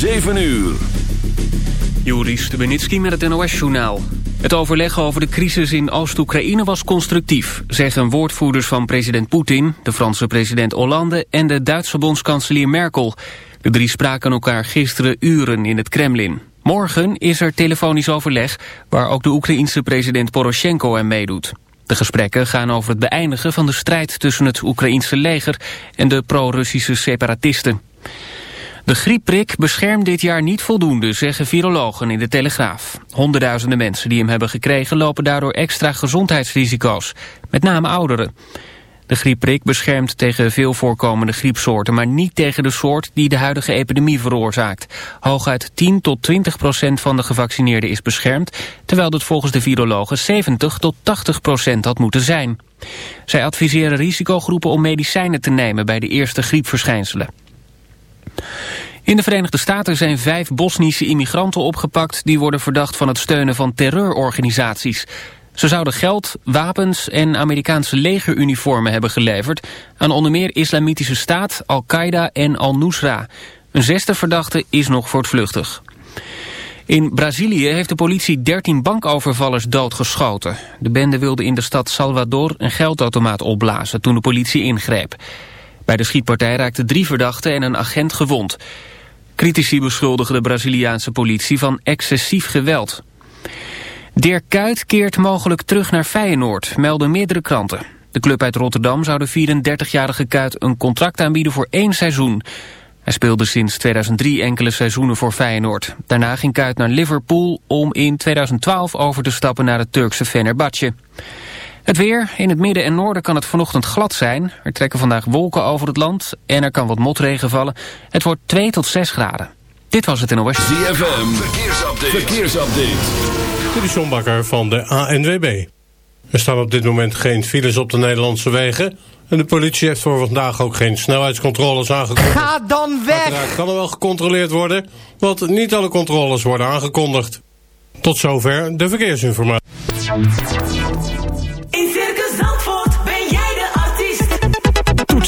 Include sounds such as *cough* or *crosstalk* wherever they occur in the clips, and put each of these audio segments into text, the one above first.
7 uur. Joris Stubenitski met het NOS-journaal. Het overleg over de crisis in Oost-Oekraïne was constructief... zeggen woordvoerders van president Poetin, de Franse president Hollande... en de Duitse bondskanselier Merkel. De drie spraken elkaar gisteren uren in het Kremlin. Morgen is er telefonisch overleg... waar ook de Oekraïense president Poroshenko aan meedoet. De gesprekken gaan over het beëindigen van de strijd tussen het Oekraïense leger... en de pro-Russische separatisten. De griepprik beschermt dit jaar niet voldoende, zeggen virologen in de Telegraaf. Honderdduizenden mensen die hem hebben gekregen lopen daardoor extra gezondheidsrisico's, met name ouderen. De griepprik beschermt tegen veel voorkomende griepsoorten, maar niet tegen de soort die de huidige epidemie veroorzaakt. Hooguit 10 tot 20 procent van de gevaccineerden is beschermd, terwijl het volgens de virologen 70 tot 80 procent had moeten zijn. Zij adviseren risicogroepen om medicijnen te nemen bij de eerste griepverschijnselen. In de Verenigde Staten zijn vijf Bosnische immigranten opgepakt... die worden verdacht van het steunen van terreurorganisaties. Ze zouden geld, wapens en Amerikaanse legeruniformen hebben geleverd... aan onder meer Islamitische Staat, Al-Qaeda en Al-Nusra. Een zesde verdachte is nog voortvluchtig. In Brazilië heeft de politie 13 bankovervallers doodgeschoten. De bende wilde in de stad Salvador een geldautomaat opblazen toen de politie ingreep. Bij de schietpartij raakten drie verdachten en een agent gewond. Critici beschuldigen de Braziliaanse politie van excessief geweld. Dirk Kuyt keert mogelijk terug naar Feyenoord, melden meerdere kranten. De club uit Rotterdam zou de 34-jarige Kuyt een contract aanbieden voor één seizoen. Hij speelde sinds 2003 enkele seizoenen voor Feyenoord. Daarna ging Kuyt naar Liverpool om in 2012 over te stappen naar het Turkse Fenerbahce. Het weer. In het midden en noorden kan het vanochtend glad zijn. Er trekken vandaag wolken over het land en er kan wat motregen vallen. Het wordt 2 tot 6 graden. Dit was het in NOS. ZFM, verkeersupdate. verkeersupdate. Dit is John van de ANWB. Er staan op dit moment geen files op de Nederlandse wegen... en de politie heeft voor vandaag ook geen snelheidscontroles aangekondigd. Ga dan weg! Uiteraard kan er wel gecontroleerd worden... want niet alle controles worden aangekondigd. Tot zover de verkeersinformatie.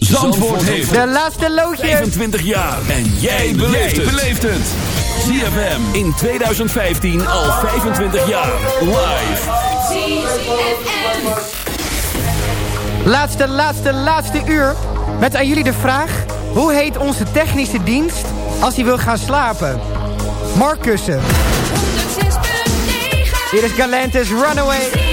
Zandvoort heeft De laatste loodjes. 25 jaar. En jij beleeft het. ZFM in 2015 al 25 jaar. Live. Laatste, laatste, laatste uur. Met aan jullie de vraag. Hoe heet onze technische dienst als hij wil gaan slapen? Markussen. Hier is Galantis Runaway.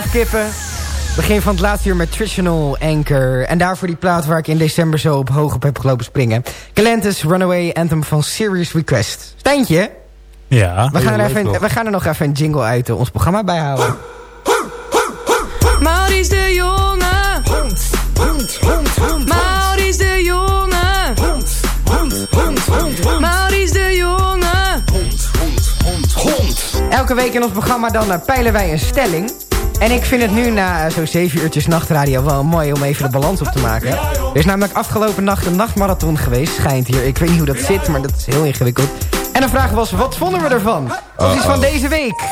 Plofkippen. Begin van het laatste uur met Traditional Anchor. En daarvoor die plaat waar ik in december zo op hoog op heb gelopen springen. Galantis Runaway Anthem van Serious Request. Stijntje, Ja. we gaan, er even, nog. we gaan er nog even een jingle uit eh, ons programma bijhouden. Maurice de Jonge. Maurice de Jonge. Maurice de Jonge. Elke week in ons programma dan eh, peilen wij een stelling. En ik vind het nu na zo'n 7 uurtjes nachtradio wel mooi om even de balans op te maken. Er is namelijk afgelopen nacht een nachtmarathon geweest, schijnt hier. Ik weet niet hoe dat zit, maar dat is heel ingewikkeld. En de vraag was, wat vonden we ervan? Opties van deze week.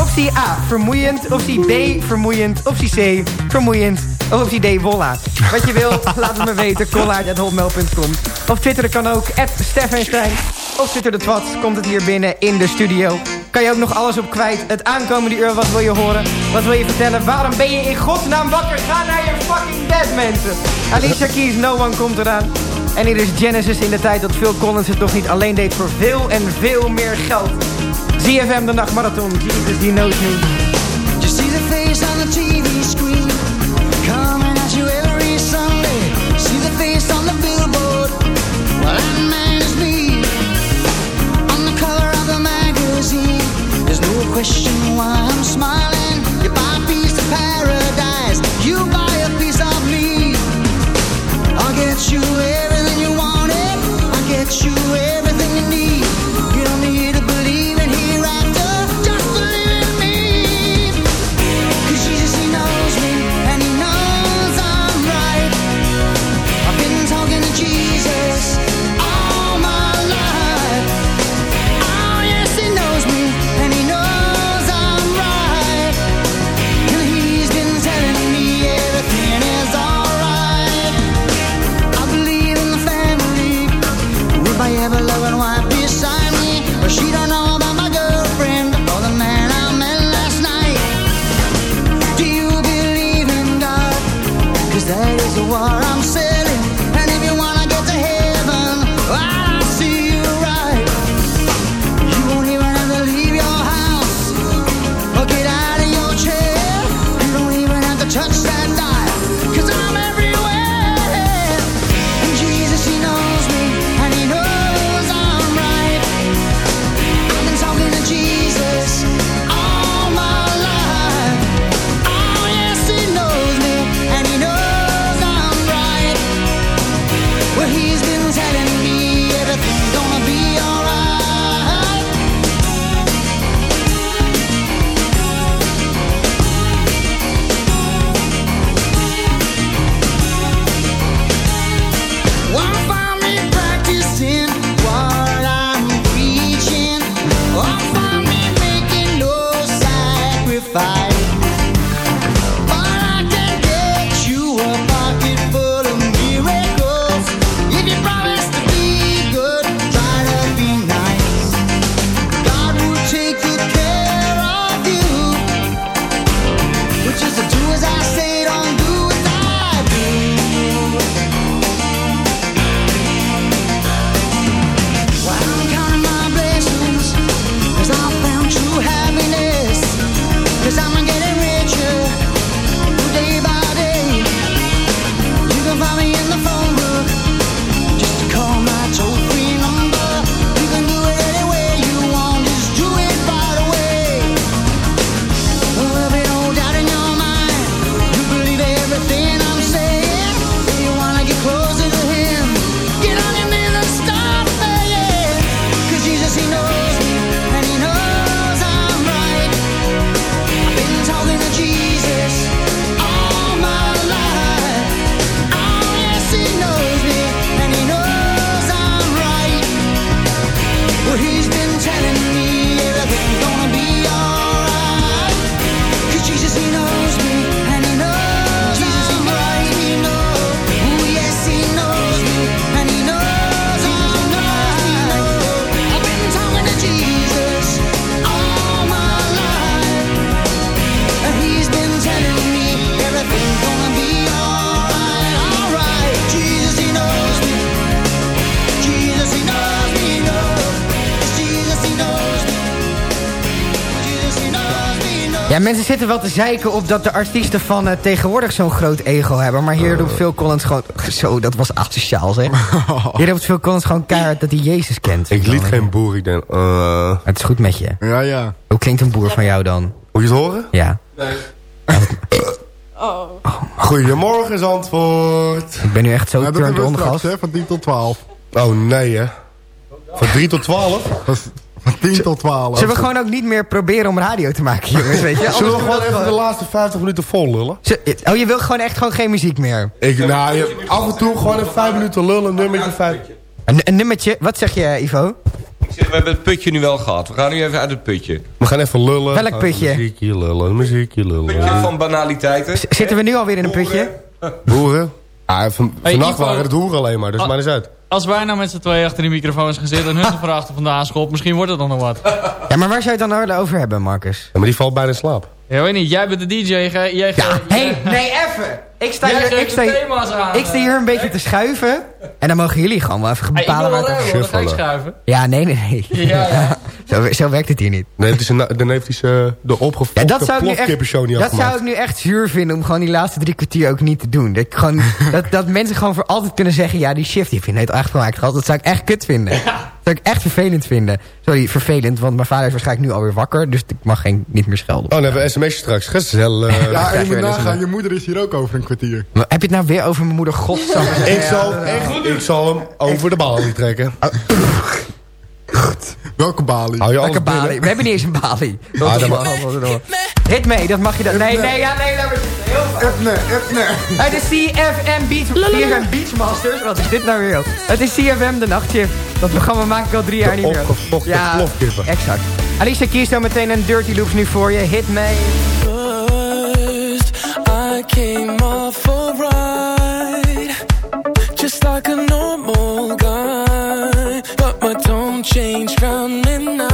Optie A, vermoeiend. Optie B, vermoeiend. Optie C, vermoeiend. Of optie D, wolla. Wat je wil, *laughs* laat het me weten. Kollaard.hotmail.com Op Twitter kan ook, @steffenstein. Op Twitter de Twat komt het hier binnen in de studio. Kan je ook nog alles op kwijt. Het aankomende uur, wat wil je horen? Wat wil je vertellen? Waarom ben je in godsnaam wakker? Ga naar je fucking bed, mensen. Alicia Keys, No One komt eraan. En hier is Genesis in de tijd dat Phil Collins het nog niet alleen deed voor veel en veel meer geld. ZFM de nachtmarathon. Jesus, he knows me. Mensen zitten wel te zeiken op dat de artiesten van eh, tegenwoordig zo'n groot ego hebben. Maar hier roept Phil Collins gewoon... Zo, dat was asociaal zeg. *laughs* Hier roept Phil Collins gewoon keihard dat hij Jezus kent. Ik liet geen boer, ik denk... eh Het is goed met je. Ja, ja. Hoe klinkt een boer van jou dan? moet je het horen? Ja. Goedemorgen, Zandvoort. Ik ben nu echt zo turned hebben on, gast. van 10 tot 12. Oh, nee, hè. Van 3 tot 12? Dat is Van 10 tot 12. Zullen we gewoon ook niet meer proberen om radio te maken, *laughs* jongens, weet je? Zullen we gewoon even de laatste 50 minuten vol lullen? Oh, je wil gewoon echt gewoon geen muziek meer? Ik, nou, je, af en toe gewoon even 5 minuten lullen, een nummertje 5. Een, een nummertje, wat zeg je, Ivo? Ik zeg, we hebben het putje nu wel gehad. We gaan nu even uit het putje. We gaan even lullen. Welk putje? Oh, muziekje lullen, muziekje lullen. Putje van banaliteiten. Z- Zitten we nu alweer in een putje? Boeren? *laughs* Ah, van, Hey, vannacht Ivo. waren het hoeren alleen maar, dus Ah. maar eens uit. Als wij nou met z'n tweeën achter die microfoons gaan zitten... en hun vraag er vandaan schopt, misschien wordt het dan nog wat. Ja, maar waar zou je het dan over hebben, Marcus? Ja, maar die valt bijna in slaap. Ja, weet niet, jij bent de DJ, jij, jij, Ja, jij- hey, nee, even! Ik sta, jij hier, ik, sta, de aan. ik sta hier een beetje te schuiven. En dan mogen jullie gewoon wel even Hey, ik bepalen wil wel waar ik schuiven. Ja, nee, nee, nee. Ja, ja. *laughs* Zo, zo werkt het hier niet. Dan heeft hij, dan heeft hij zijn- de Ja, opgefokte dat zou, ik echt, niet dat zou ik nu echt zuur vinden om gewoon die laatste drie kwartier ook niet te doen. Dat, ik gewoon, *laughs* dat, dat mensen gewoon voor altijd kunnen zeggen... ja, die shift die vinden het echt gemaakt gehad. Dat zou ik echt kut vinden. Dat zou ik echt vervelend vinden. Sorry, vervelend, want mijn vader is waarschijnlijk nu alweer wakker... dus ik mag geen, niet meer schelden. Oh, dan hebben we een sms'je straks. Gezellig. *laughs* Ja, en je moet nagaan, je moeder is hier ook over een kwartier. Maar Heb je het nou weer over mijn moeder? Godsamme. ik, zal, echt, ik zal hem over de balie trekken. Welke balie? Hou je alles Welke balie? binnen? We hebben niet eens een balie. Ah, Hit mee, dat mag je dan. Nee, nee, ja, nee, laat maar zitten. Uit de CFM Beach, CFM Beachmasters. Wat is dit nou weer? Het is CFM de nachtshift. Dat programma maak ik al drie jaar niet meer. opgefokte plofkippen. exact. Alicia kiest zo meteen een Dirty Loops nu voor je. Hit mee. First, I came off a ride, just like a normal change from in now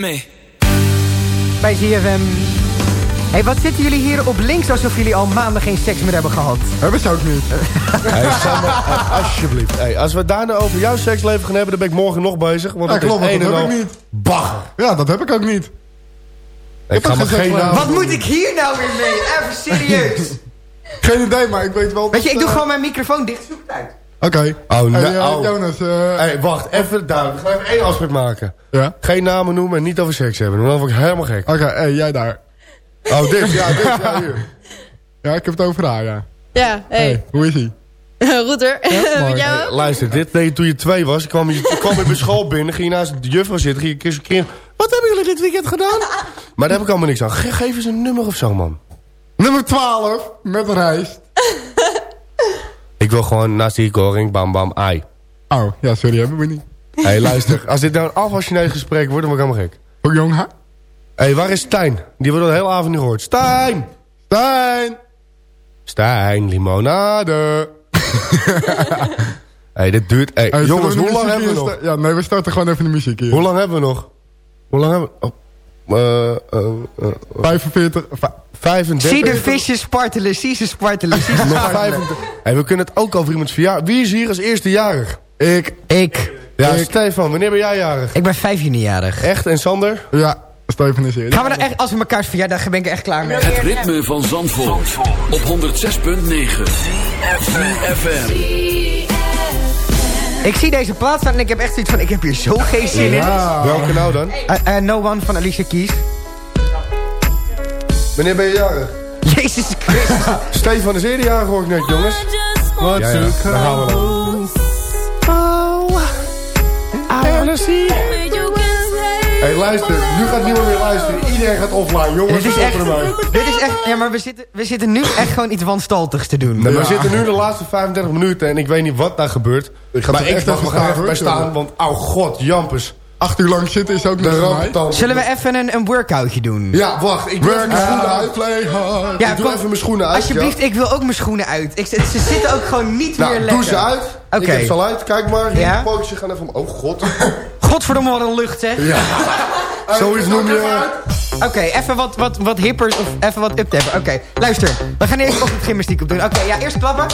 Loop. Hit me. Bij ZFM. hey, wat zitten jullie hier op links alsof jullie al maanden geen seks meer hebben gehad? Hebben ze ook niet. *laughs* Hey, Sam, eh, alsjeblieft. Hey, als we het daarna over jouw seksleven gaan hebben... dan ben ik morgen nog bezig. Want Ja, het klopt, is dat heb ik niet. Bagger. Ja, dat heb ik ook niet. Ik ga maar geen naam Wat moet ik hier nou weer mee? Even serieus. *laughs* Geen idee, maar ik weet wel... Weet je, dat, ik doe eh, gewoon mijn microfoon dicht. Zoek het uit. Oké. Oh, nee, Hey, eh, oh. Jonas, eh, Hey, wacht, even duidelijk. We gaan even één afspraak maken. ja? Geen namen noemen en niet over seks hebben. Dan word ik helemaal gek. Oké, hey, jij daar. Oh, dit, ja, dit, ja, hier. *laughs* Ja, ik heb het over haar, ja. Ja, hey. Hey, hoe is ie? Roeter. *laughs* jou? Hey, luister, dit deed je toen je twee was. Ik kwam, je, ik kwam in mijn school binnen, ging je naast de juffrouw zitten, ging je kus keer. Wat hebben jullie dit weekend gedaan? Maar daar heb ik allemaal niks aan. Ge- geef eens een nummer of zo, man. Nummer 12, met een rijst. *laughs* Ik wil gewoon nasi goreng, bam bam, ai. Oh, ja, sorry, hebben we niet. Hé, hey, luister. Als dit nou een afwas Chinees gesprek wordt, dan word ik helemaal gek. Hoe jong haar? Hé, hey, waar is Stijn? Die wordt al de hele avond niet gehoord. Stijn! Stijn! Stijn, limonade. Hé, *laughs* hey, dit duurt... Hey, Hey, jongens, hoe lang hebben we nog? Ja, nee, we starten gewoon even de muziek hier. Hoe lang hebben we nog? Hoe lang hebben we... Oh. Eh, eh, eh, 45, va- 35. Zie de visjes spartelen, zie ze spartelen, zie ze spartelen. 25. Hey, we kunnen het ook over iemands verjaardag. Wie is hier als eerste jarig? Ik. Ik. Ja, Ik. Stefan, wanneer ben jij jarig? Ik ben 5 juni-jarig. Echt? En Sander? Ja, Steven is hier. Gaan we dan echt, als we mekaars verjaardag ben ik er echt klaar mee. Het ritme van Zandvoort. Op 106.9. FM. Ik zie deze plaats staan en ik heb echt zoiets van, ik heb hier zo geen zin in. Welke nou dan? Eh, eh, no One van Alicia Keys. Wanneer ben je jarig? Jezus Christus. *laughs* Stefan is eerder jarig, hoor ik net, jongens. Ja, ja, daar gaan we dan. Hé, hey, luister. Nu gaat niemand meer luisteren. Iedereen gaat offline. Jongens, dit is echt, dit is echt, ja maar we zitten, we zitten nu echt gewoon iets wanstaltigs te doen. Nee, We zitten nu de laatste 35 minuten en ik weet niet wat daar gebeurt. Ik ga maar er ik echt mag even bij staan, want oh god, jampers. Acht uur lang zitten is ook niet De ramptand. Zullen we even een, een workoutje doen? Ja, wacht. Ik doe even mijn schoenen uit. play hard. Ja, ik doe kom- even mijn schoenen uit. Alsjeblieft, ja. ik wil ook mijn schoenen uit. Ik, ze, ze zitten ook gewoon niet Nou, meer doe lekker. ze uit. Oké. Ik heb ze al uit. Kijk maar. Hier, Ja? de pootjes gaan even om. Oh god. *laughs* Godverdomme, wat een lucht, zeg. Ja. *laughs* Zoiets noem je... Oké, even wat, wat, wat hippers of even wat uptempo. Oké, luister. We gaan eerst op het gymnastiek op doen. Oké, ja, eerst klappen.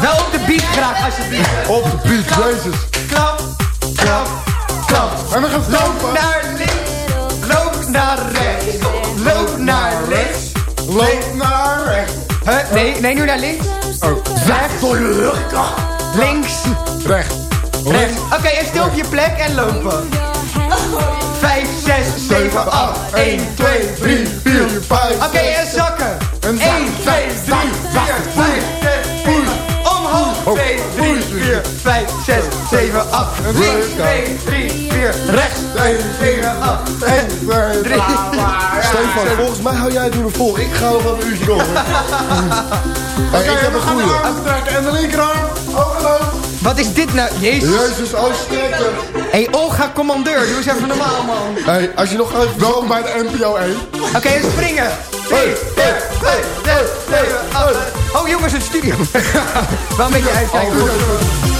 Wel op de beat graag, alsjeblieft. Op de beat, jezus. Klap, klap, klap. En we gaan Loop stampen. naar links, loop naar rechts. Loop naar links. Loop naar rechts. Huh? Nee, nee, nu naar links. Oh, Rechts. Links. rechts. Rechts. Oké, en stil op je plek en lopen. 5, 6, 7, 8. 1, 2, 3, 4. 5, Oké, en zakken. 1, En zak, 2, 3, 4, 5, 6, 7, Omhoog. 2, 3, 4, 5, 6, 7, 8. Links, 2, 3, 4. Rechts, 2, 7, 8. 1, 2, 3. Stefan, volgens mij hou jij het nu nog vol. Ik ga nog wel een uurtje door. *laughs* hey, ik heb een goeie. En de linkerarm. En hoog. Wat is dit nou? Jezus. Jezus, oh. Hé, hey, Olga, commandeur. Doe eens even normaal, man. Hey, als je nog even... Welkom bij de NPO 1. Oké, en springen. 3, 4, 5, 6, 7, 8. Jongens, het studio. *laughs* Wel een beetje uitkijken.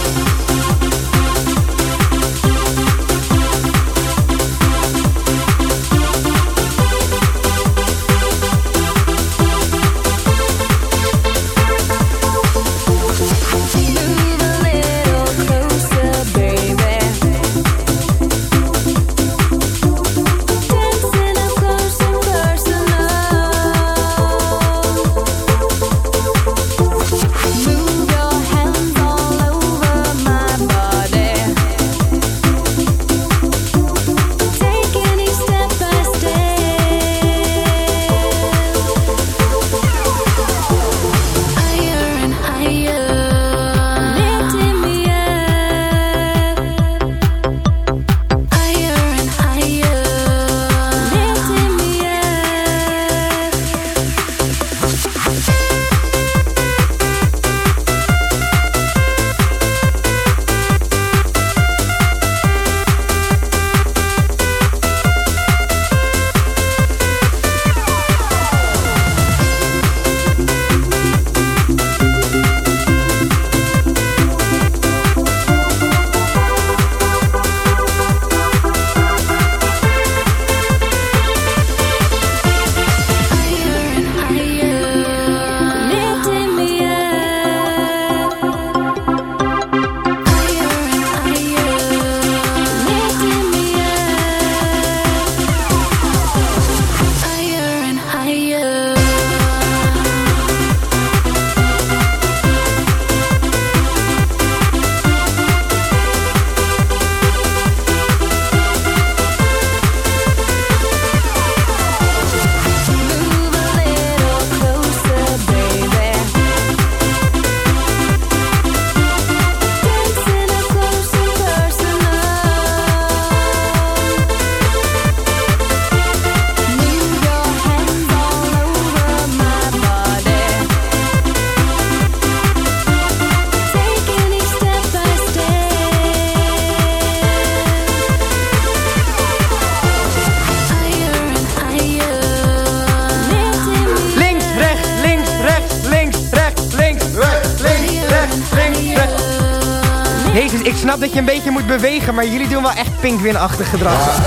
Maar jullie doen wel echt pinkwinachtig gedrag.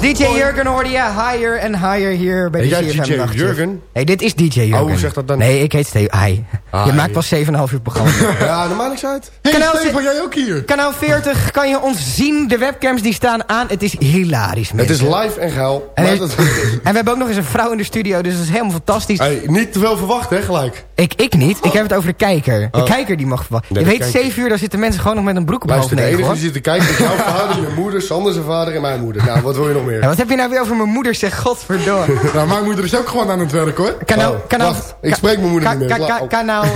DJ Jurgen hoorde je higher en higher hier bij de Heet jij CFM DJ. Jurgen? Nee, dit is DJ Jurgen. Oh, hoe zegt dat dan? Nee, ik heet. Ah, je maakt pas 7,5 uur programma. *laughs* Ja, normaal niks uit. Hey, Kanaal jij ook hier? Kanaal 40 kan je ons zien. De webcams die staan aan. Het is hilarisch, Het mensen. is live en geil. En, *laughs* en we hebben ook nog eens een vrouw in de studio, dus dat is helemaal fantastisch. Hey, niet te veel verwacht, hè, gelijk. Ik, ik niet. Ik heb het over de kijker. De Oh. kijker die mag verwachten. Nee, je weet, kijker. 7 uur, daar zitten mensen gewoon nog met een broek op Luister, de enige die zit te kijken is jouw *laughs* vader, je moeder, Sander zijn vader en mijn moeder. Nou, wat wil je nog meer? Ja, wat heb je nou weer over mijn moeder, zeg godverdomme. *laughs* Nou, mijn moeder is ook gewoon aan het werk, hoor. Kanaal, Oh, kanaal, wacht, ik spreek mijn moeder niet meer. ka- La- ka- *laughs*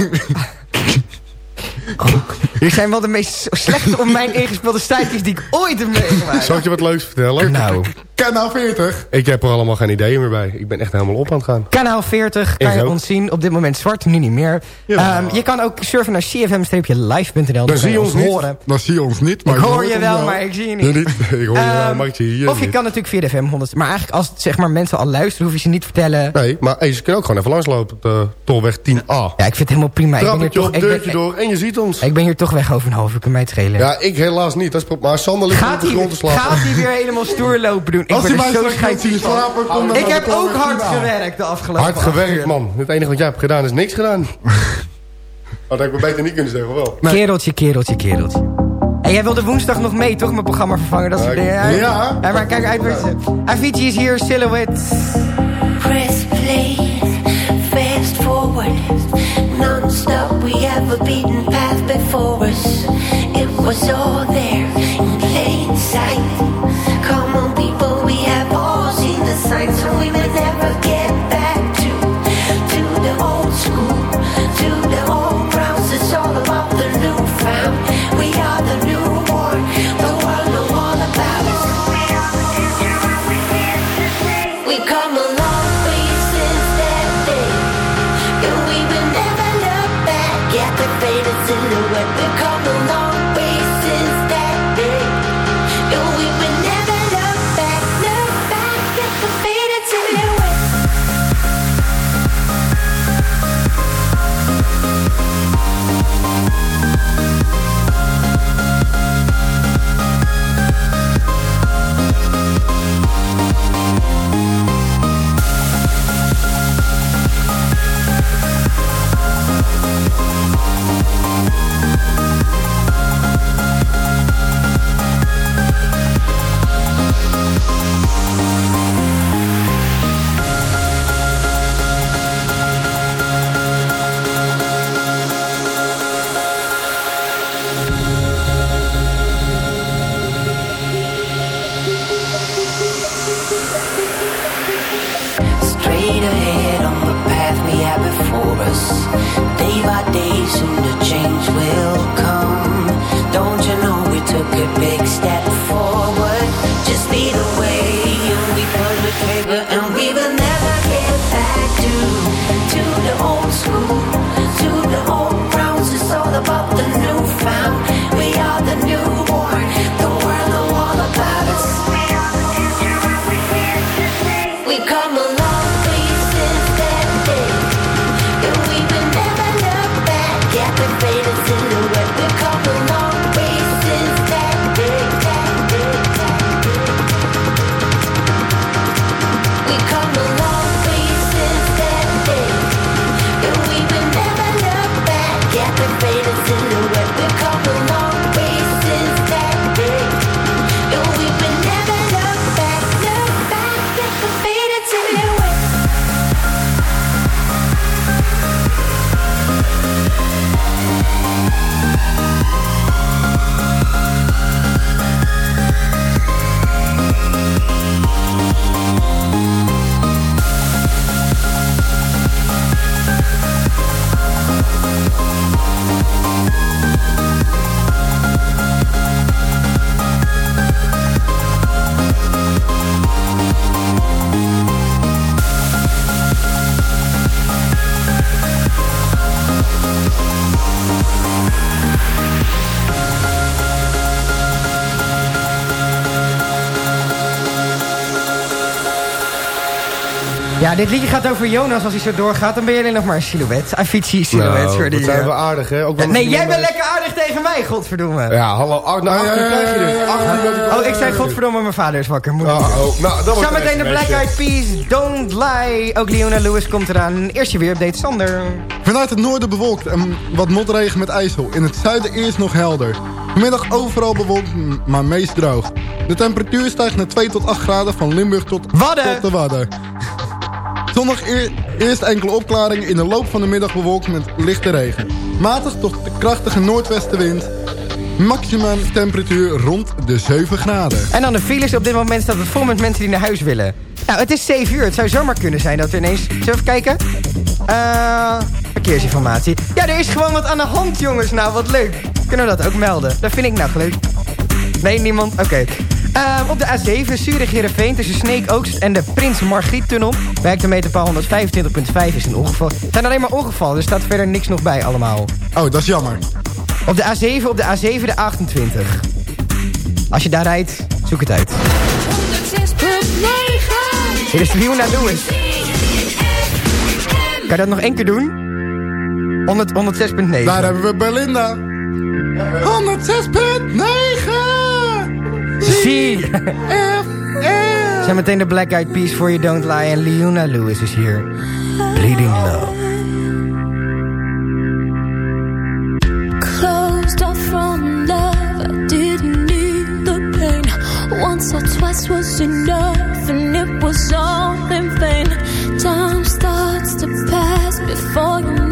Jullie zijn wel de meest slechte op mijn ingespeelde stijtjes die ik ooit heb meegemaakt. Zal ik je wat leuks vertellen? Nou, Kanaal 40. Ik heb er allemaal geen ideeën meer bij. Ik ben echt helemaal op aan het gaan. kanaal 40 kan Ik je ons zien. Op dit moment zwart, nu niet meer. Ja. Ehm, je kan ook surfen naar cfm-live.nl. Dan zie je ons niet. horen. Dan zie je ons niet. Ik Maar hoor hoort je wel, maar ik zie je niet. Je niet? Ik hoor je wel, Ehm, maar ik zie je Of je niet. kan natuurlijk via de FM 100. Maar eigenlijk als zeg maar, mensen al luisteren, hoef je ze niet te vertellen. Nee, maar hey, ze kunnen ook gewoon even langslopen op de Tolweg 10A. Ja, ik vind het helemaal prima. Ik ben, hier toch, op, ik, deurtje ben, door en je ziet ons. ik ben hier toch weg over een half uur. Kan mij het schelen. Ja, ik helaas niet. Dat is maar Sander ligt op Gaat de grond te hij, slapen. gaat hij weer helemaal stoer lopen doen? Ik Als ben hij mij zo gaat zien schijt slapen, kom dan Ik heb ook hard 10A. gewerkt de afgelopen Hard gewerkt, man. Het enige wat jij hebt gedaan is niks gedaan. *laughs* Had ik me beter niet kunnen zeggen, wel. Kereltje, kereltje, kereltje. En jij wilde woensdag nog mee, toch? Mijn programma vervangen, dat soort dingen. ja. Ja, maar kijk uit. Avicii is hier, Silhouette. Press play, forward, non-stop. We have a beaten path before us. It was all there in plain sight. Come on, people, we have all seen the signs, big step Ja, dit liedje gaat over Jonas. Als hij zo doorgaat, dan ben je alleen nog maar een silhouet. Avicii silhouet. Nou, sorry. wat zijn we aardig, hè? Ook wel Nee, jij bent lekker aardig tegen mij, godverdomme. Ja, hallo. Oh, nou, achter krijg je dus. Dat Oh, ik zei godverdomme, mijn vader is wakker. Moet Oh, oh, nou, dat was Zometeen de Black Eyed Peas, Don't Lie. Ook Leona Lewis komt eraan. Eerst je weerupdate, Sander. Vanuit het noorden bewolkt en wat motregen met ijsel. In het zuiden eerst nog helder. Vanmiddag overal bewolkt, maar meest droog. De temperatuur stijgt naar 2 tot 8 graden van Limburg tot, Wadden. tot de Wadden. Zondag eer- eerst enkele opklaringen in de loop van de middag bewolkt met lichte regen. Matig tot krachtige noordwestenwind. Maximum temperatuur rond de 7 graden. En dan de files. Op dit moment staat het vol met mensen die naar huis willen. Nou, het is 7 uur. Het zou zomaar kunnen zijn dat er ineens... Zullen we even kijken? Eh, verkeersinformatie. Ja, er is gewoon wat aan de hand, jongens. Nou, wat leuk. Kunnen we dat ook melden? Dat vind ik nou leuk. Nee, niemand? Oké. Ehm, op de A7, Zurich-Herenveen tussen Sneek Oogst en de Prins Margriet-tunnel... hectometerpaal 125.5 is een ongeval. Het zijn alleen maar ongevallen, er staat verder niks nog bij allemaal. Oh, dat is jammer. Op de A7, op de A7, de 28. Als je daar rijdt, zoek het uit. 106.9 Hier is Leona Lewis. Kan je dat nog één keer doen? 100 106.9. Daar hebben we Belinda. 106.9 Zie! *laughs* Zometeen de Black Eyed Peas for You Don't Lie en Leona Lewis is hier. Bleeding Love. Closed off from love, I didn't need the pain. Once or twice was enough, and it was all in vain. Time starts to pass before you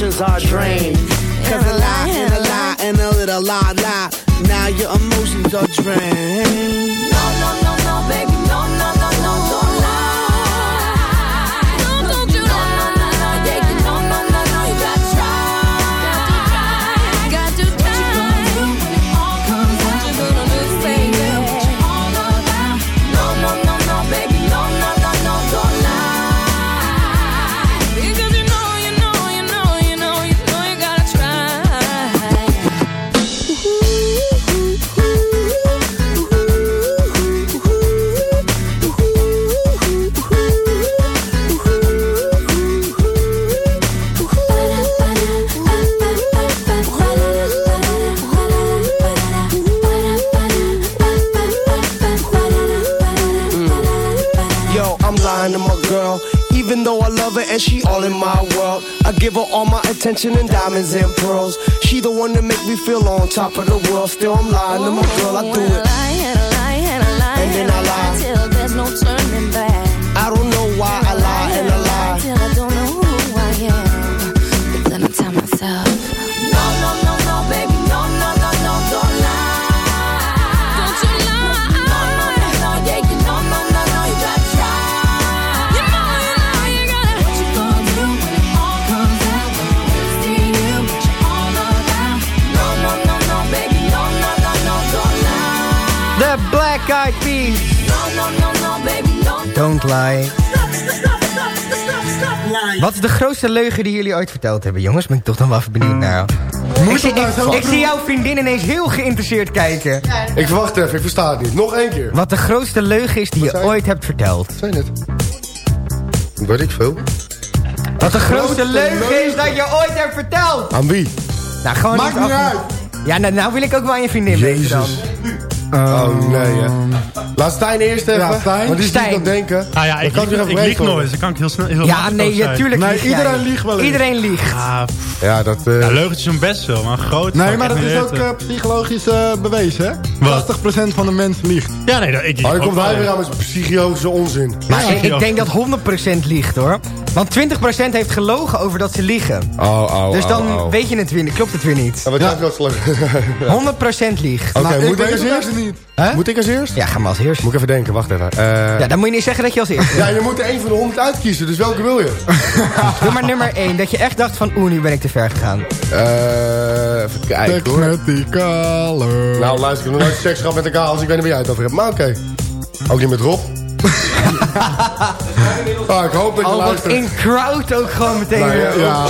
emotions are drained Cause a lie and a lie and a little lie, lie. Now your emotions are drained. No, no, no, attention and diamonds and pearls. She the one that make me feel on top of the world. Still, I'm lying to my girl. Wat is de grootste leugen die jullie ooit verteld hebben, jongens? Ben ik toch dan wel even benieuwd naar. Ik, zie- ik, ik zie jouw vriendin ineens heel geïnteresseerd kijken. Ik wacht even, ik versta het niet. Nog één keer. Wat de grootste leugen is die je ooit hebt verteld. Zijn het? Weet ik veel. Wat de grootste leugen is dat je ooit hebt verteld. Aan wie? Nou, gewoon Maakt niet niet af- uit. Ja, nou, nou wil ik ook wel aan je vriendin weten dan. Oh nee, hè. Laat Stijn eerst even. Ja, Stijn. Want die is niet aan het denken. Ah ja, Dan ik, kan lieg, ik even lieg nooit, dus dan kan ik heel snel heel Ja, nee, zijn. natuurlijk Nee, iedereen liegt wel eens. Iedereen liegt. Ah, Ja, dat... eh, ja, leugentjes zijn best veel, maar groot. Nee, maar ik dat is ook eh, psychologisch eh, bewezen, hè? Wat? 80% van de mensen liegt. Ja, nee, dat- ik Oh, dan komt hij wel. weer aan met zijn psychiose onzin. Maar ik, ik ja. denk dat 100% liegt hoor. Want 20% heeft gelogen over dat ze liegen. Oh, oh, Dus dan oh, oh. weet je het weer niet. Klopt het weer niet. Ja, wat jij grootste leugen? 100% liegt. Oké, moet ik als eerst? niet. Huh? Moet ik als eerst? Ja, ga maar als eerst. Moet ik even denken, wacht even. Eh, Ja, dan moet je niet zeggen dat je als eerst. ja, je moet er één van de honderd uitkiezen, dus welke wil je? *laughs* Doe maar nummer 1. Dat je echt dacht van, oeh, nu ben ik te ver gegaan. Eh, even kijken hoor. met die. Nou, luister, ik heb nog nooit seks gehad met elkaar als ik weet niet waar jij het over hebt. Maar oké. Ook niet met Rob. Ah, *laughs* ik hoop dat je Oh, wat luistert. in crowd ook gewoon meteen Nou, weer. ja.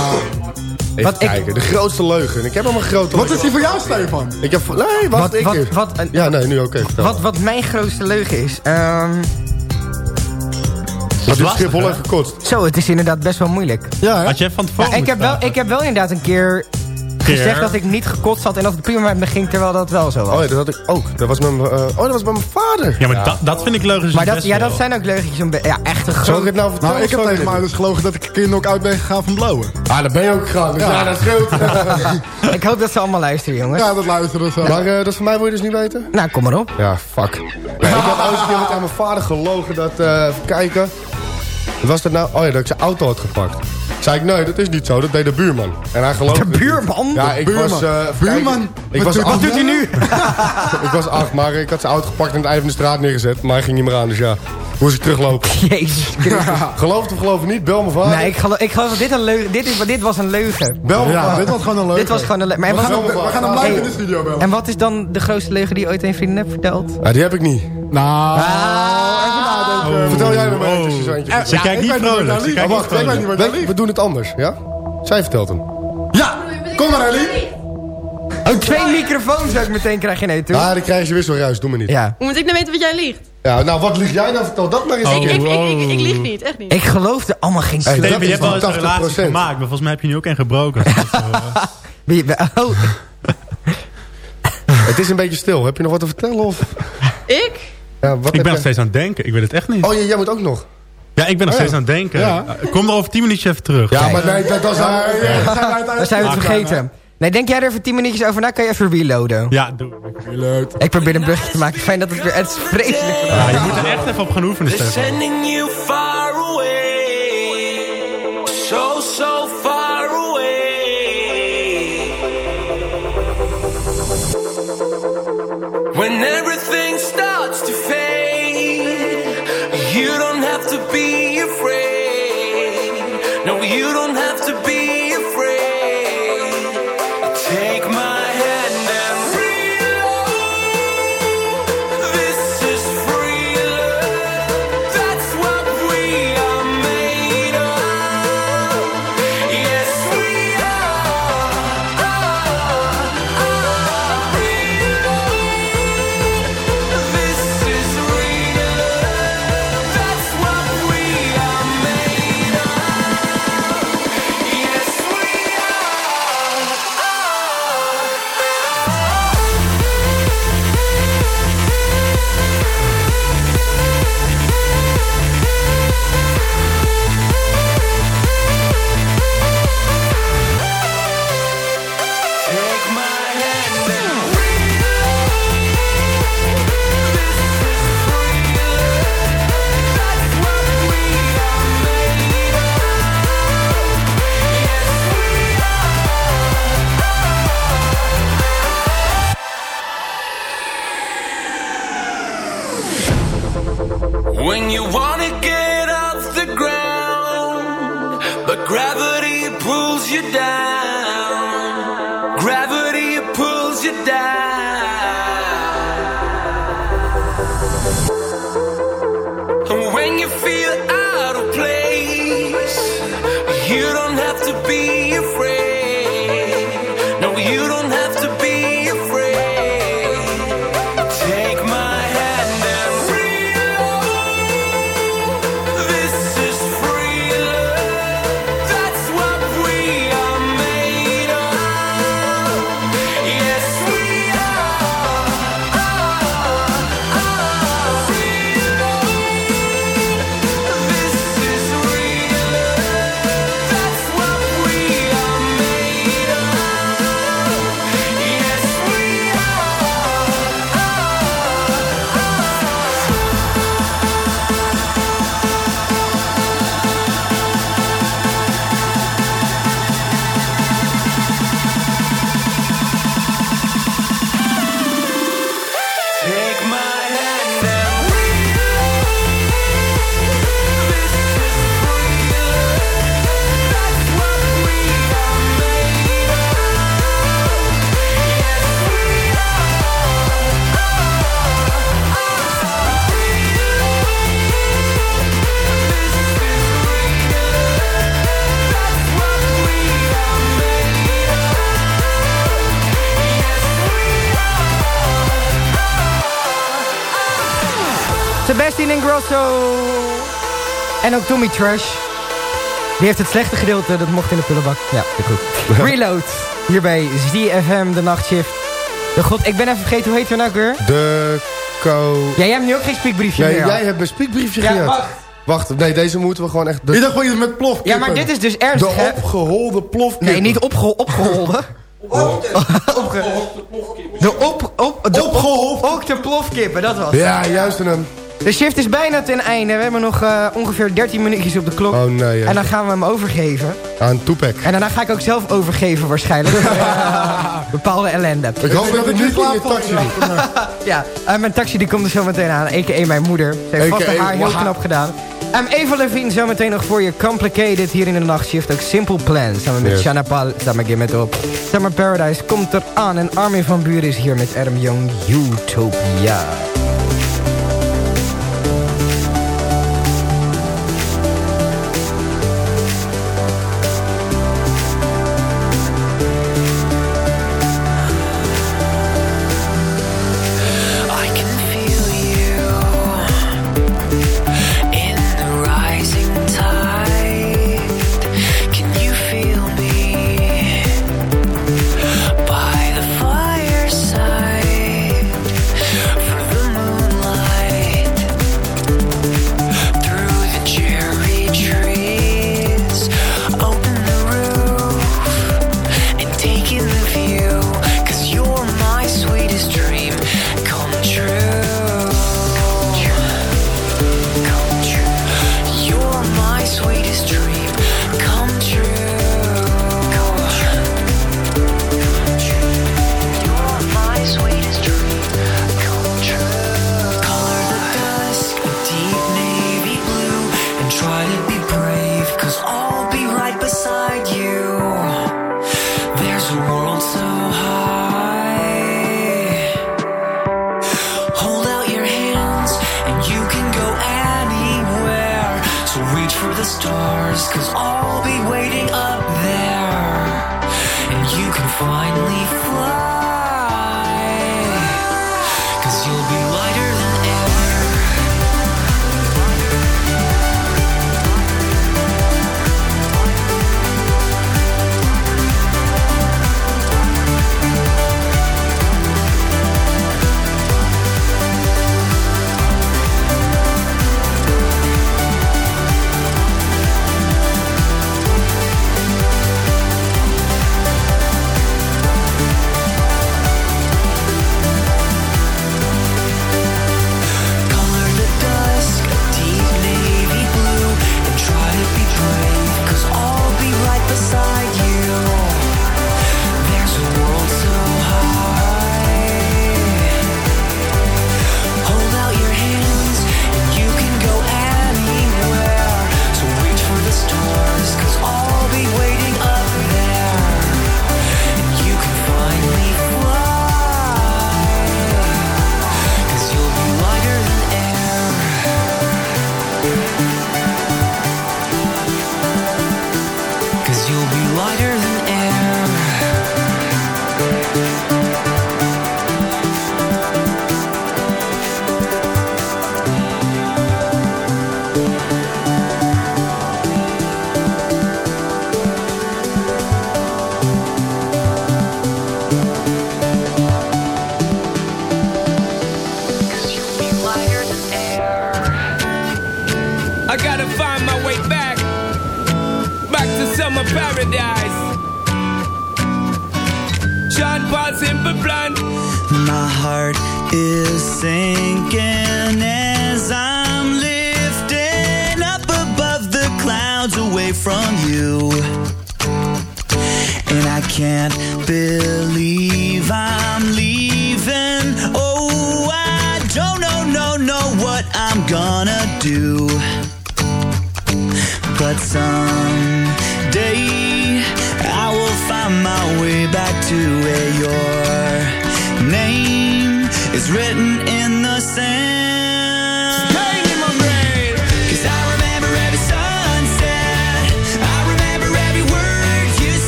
Even Wat ik- kijken, de grootste leugen. Ik heb allemaal grote Wat is die voor jou, Stefan? Ik heb... Nee, wacht, Wat, ik wat, eerst. wat, Ja, nee, nu oké. vertel. wat, wat mijn grootste leugen is. ehm, Dat is Schiphol heeft gekost. zo, het is inderdaad best wel moeilijk. Ja, hè? Had jij van tevoren Ja, ik, heb wel, ik heb wel inderdaad een keer gezegd dat ik niet gekotst had en dat het prima met me ging, terwijl dat wel zo was. Oh ja, dat had ik ook. Dat was met mijn, eh, oh, dat was bij mijn vader. Ja, maar Dat, dat vind ik leugentjes Maar dat, ja, dat zijn ook leugentjes. Een be- ja, echt een Zal ik groot... het nou vertellen? Nou, ik heb tegen mijn ouders gelogen dat ik een keer knock-out ben gegaan van blauwen. Ah, daar ben je ook gegaan. Dus ja, dat scheelt. *laughs* Ik hoop dat ze allemaal luisteren, jongens. Ja, dat luisteren ze. maar eh, dat van mij wil je dus niet weten? Nou, kom maar op. Ja, fuck. Nee, ik had ooit een keer met aan mijn vader gelogen dat, eh even kijken. Wat was dat nou? Oh ja, dat ik zijn auto had gepakt. Zei ik, nee, dat is niet zo, dat deed de buurman. En hij geloofde... De buurman? Ja, ik Buurman. was... eh, Buurman? Ik Wat was doet- acht. wat doet hij nu? *laughs* ik was acht, maar ik had zijn auto gepakt en het eind van de straat neergezet. Maar hij ging niet meer aan, dus ja. Moest ik teruglopen. *laughs* Jezus Christus. *laughs* Geloof het of geloof het niet, bel mijn vader. Nee, ik geloof, ik geloof dat dit een leugen... Dit, is, dit was een leugen. Bel mijn Ja, vader. dit was gewoon een leugen. Dit was gewoon een leugen. Maar We gaan, we gaan hem live in de studio bellen. en wat is dan de grootste leugen die je ooit een vriendin hebt verteld? Ja, die heb ik niet. Nou, Ah. Even nadenken. Vertel jij me maar Oh. eventjes eentje Eh. Ze ja, kijkt ik niet vrolijk. Ze kijkt Wacht, ik niet we doen het anders, ja? Zij vertelt hem. Ja, kom maar Ellie. Oh, twee microfoons ook meteen krijg je nee toe. Ah, dan krijg je wisselruis, doe me niet. Ja. Hoe moet ik nou weten wat jij liegt? Ja, nou, wat lieg jij nou? Vertel dat maar eens. Oh. Ik, ik, ik, ik, ik lieg niet, echt niet. Ik geloofde allemaal geen Hey, Steven, je hebt wel eens een 80%. relatie gemaakt, maar volgens mij heb je nu ook een gebroken. *laughs* Dus, eh, Oh, *laughs* Het is een beetje stil. Heb je nog wat te vertellen? Of? Ik? Ja, wat ik ben nog steeds aan het denken. Ik weet het echt niet. Oh, ja, jij moet ook nog. Ja, ik ben nog Oh, ja. steeds aan het denken. Ja. Eh, Kom er over tien minuutjes even terug. Ja, maar nee, dat, we uit- dan zijn we het vergeten. Nee, denk jij er even 10 minuutjes over na? Kan je even reloaden? Ja, doe. Ik probeer een brugje te maken. Fijn dat het weer... Het is vreselijk. Ja, je moet er echt even op gaan oefenen, Stefan. sending you far away. So, so far away. When En ook Tommy Trash. Die heeft het slechte gedeelte, dat mocht in de pullenbak. Ja, goed. *laughs* Reload. Hier bij ZFM, de nachtshift. De god, ik ben even vergeten, hoe heet we nou weer? De ko... Ja, jij hebt nu ook geen spiekbriefje Nee, meer. jij hebt een spiekbriefje Ja, gehad. wacht. Wacht, nee, deze moeten we gewoon echt... De... Ik dacht gewoon iets met plofkippen. Ja, maar dit is dus ernstig, De opgeholde plofkippen. Nee, niet opge opgeholde. *laughs* *laughs* Opge- De op, op, de opgeholde plofkippen, dat was het. Ja, juist hem. De shift is bijna ten einde. We hebben nog eh, ongeveer 13 minuutjes op de klok. Oh nee. ja. En dan gaan we hem overgeven. Aan Toepek. En daarna ga ik ook zelf overgeven waarschijnlijk. *laughs* Eh, bepaalde ellende. Ik hoop dat ik niet in je taxi. *laughs* Ja, eh, mijn taxi die komt er zo meteen aan. A.k.a. mijn moeder. Ze heeft vast haar heel knap gedaan. Um, Eva Levine zometeen nog voor je. Complicated hier in de nachtshift. Ook Simple Plan. Samen met Yes. Shana Paul. Samen met. Summer Paradise komt eraan. En Armin van Buren is hier met Adam Young. Utopia.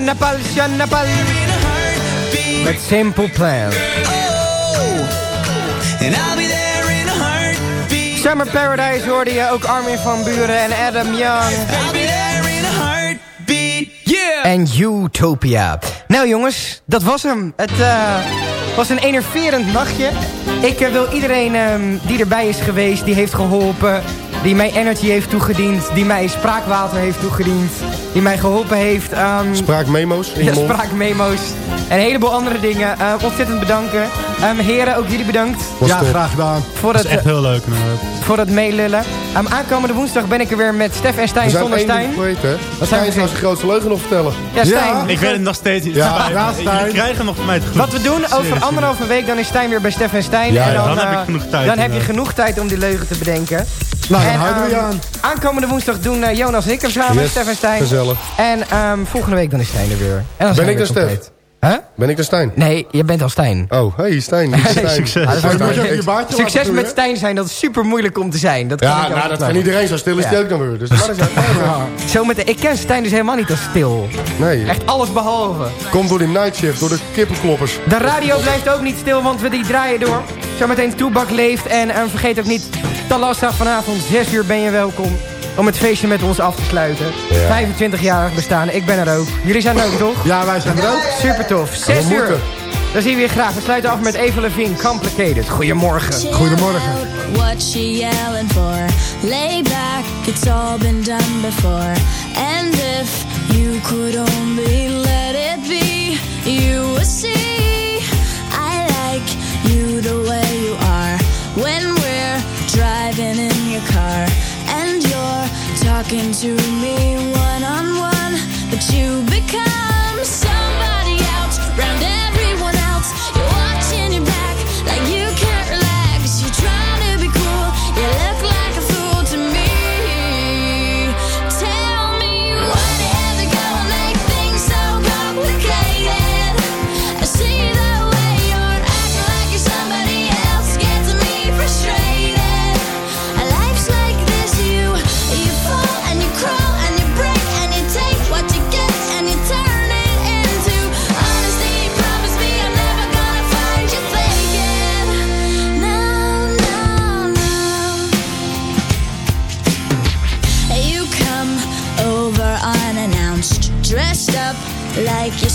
Shanapal, Shanapal. Met Simple Plan. Oh, and I'll be there in a heartbeat. Summer Paradise hoorde je ook Armin van Buren en Adam Young. I'll be there in a heartbeat. Yeah En Utopia. Nou jongens, dat was hem. Het eh, was een enerverend nachtje. Ik wil iedereen ehm, die erbij is geweest, die heeft geholpen... die mij energy heeft toegediend, die mij spraakwater heeft toegediend... die mij geholpen heeft... ehm, Spraakmemo's in ja, spraakmemo's en een heleboel andere dingen. Eh, ontzettend bedanken. Ehm, heren, ook jullie bedankt. Was ja, top. graag gedaan. Voor Dat het, is echt heel leuk. inderdaad. voor het meelullen. Ehm, aankomende woensdag ben ik er weer met Stef en We Stijn zijn zonder Stijn. hè? zijn we Stijn zou zijn grootste leugen nog vertellen. Ja, Stijn. Ik weet het nog steeds niet. Ja, ja, Stijn. Jullie krijgen nog van mij het goed. Wat we doen, over anderhalve week, dan is Stijn weer bij Stef en Stijn. Ja, en dan, Dan heb eh, ik genoeg tijd, Dan heb je genoeg tijd om die leugen te bedenken. Nou, dan En, houden we je ehm, aan. Aankomende woensdag doen eh, Jonas en ik er samen, Yes, Stef en Stijn. gezellig. En ehm, volgende week dan is Stijn er weer. En dan Ben ik de Stef? compleet. Huh? Ben ik de Stijn? Nee, je bent al Stijn. Oh, hey Stijn. *laughs* Stijn. Succes. Ah, Stijn. je Succes met. Stijn zijn, dat is super moeilijk om te zijn. Dat Ja, nou, dat kan iedereen. Zo stil is Ja. die ook dan weer. Dus dat is. *laughs* Zo met de, ik ken Stijn dus helemaal niet als stil. Nee, Echt alles behalve. komt door die nightshift, door de kippenkloppers. De radio blijft ook niet stil, want we die draaien door. Zometeen Toebak leeft. En eh, vergeet ook niet, Talassa vanavond 6 uur ben je welkom. Om het feestje met ons af te sluiten. Ja. 25-jarig bestaan, ik ben er ook. Jullie zijn er ook, toch? Ja, wij zijn er ook. Super tof. 6 We uur. moeten. Dan zien we je graag. We sluiten af met Eva Levine, Complicated. Goedemorgen. Goedemorgen. What's she yelling for? Lay back, it's all been done before. And if you could only let it be, you would see. I like you the way you are. When driving in your car, and you're talking to me one on one, but you become somebody else round everyone